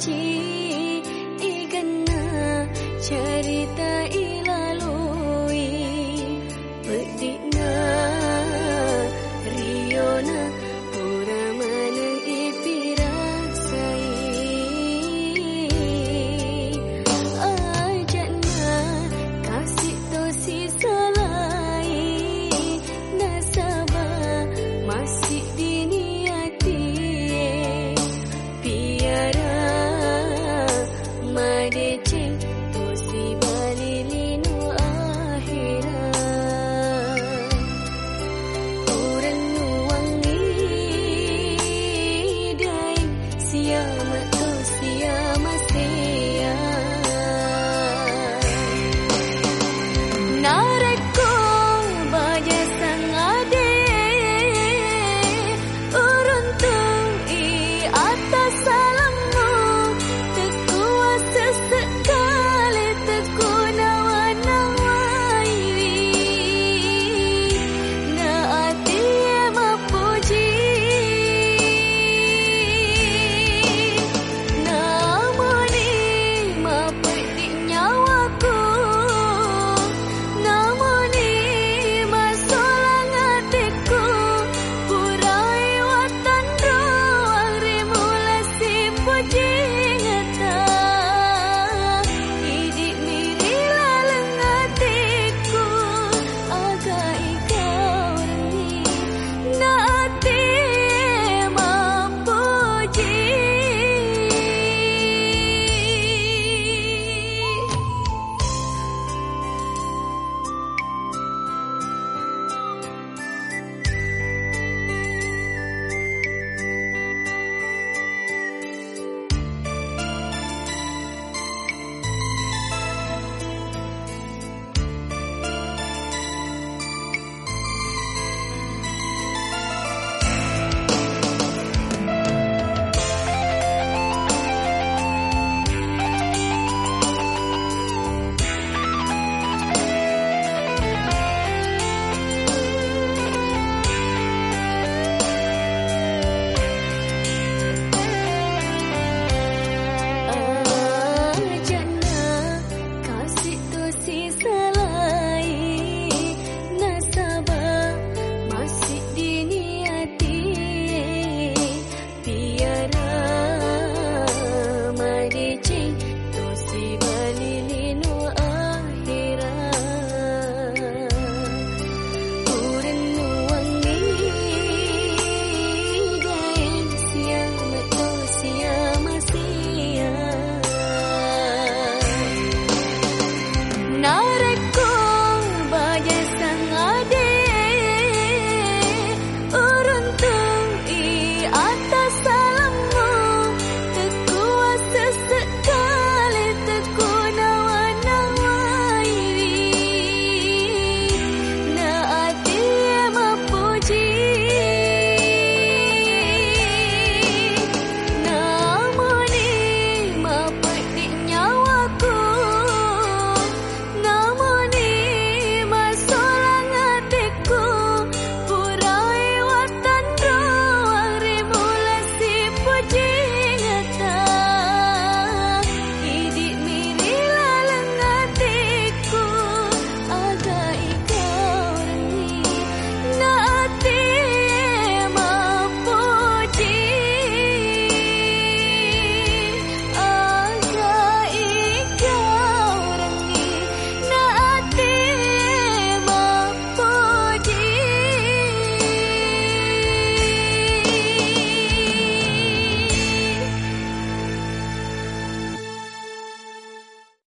Cik, tiga nak cerita.